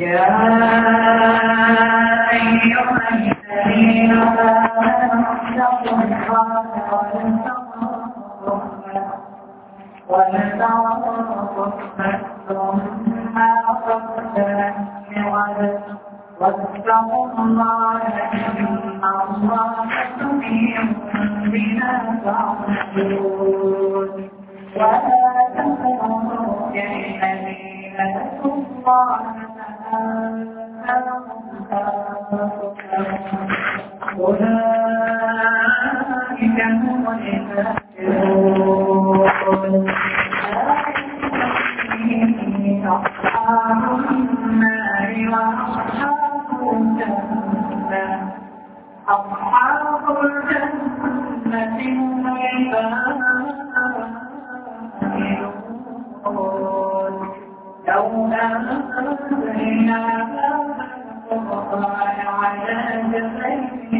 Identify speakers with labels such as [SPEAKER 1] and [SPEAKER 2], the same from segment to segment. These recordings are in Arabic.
[SPEAKER 1] يا أيها الذين آمنوا اتقوا الله ولتنظر ما قدمت لغد الله إن الله بما تعملون أولئك هم الكافرون أصحاب النار وأصحاب الجنة أصحاب الجنة هم لو أنزلنا القرآن على جبلين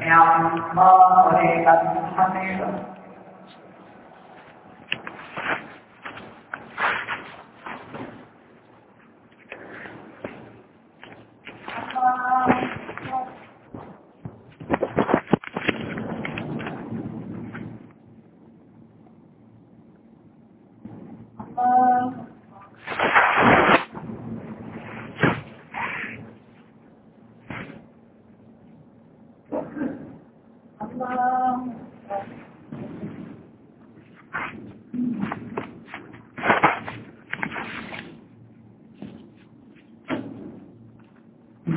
[SPEAKER 1] يا الله لمن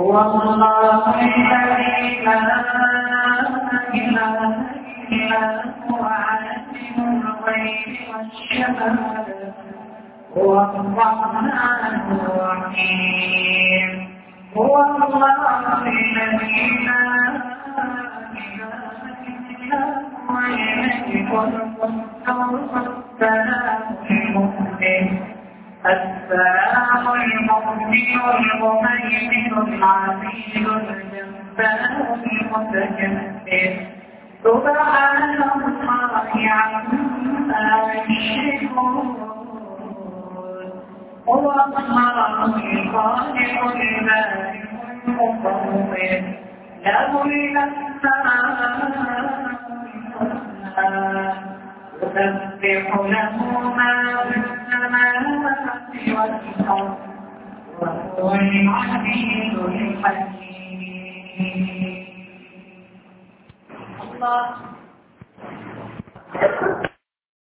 [SPEAKER 1] هو الله الذي لا إله إلا هو عالم الغيب والشهادة هو الرحمن الرحيم الله الذي لا إله إلا هو المؤمن المهيمن العزيز الجبار المتكبر سبحان الله عما يشركون هو الله الخالق البارئ المصور له الاسماء الحسنى يسبح له ما في السماوات والأرض وهو العزيز الحكيم الله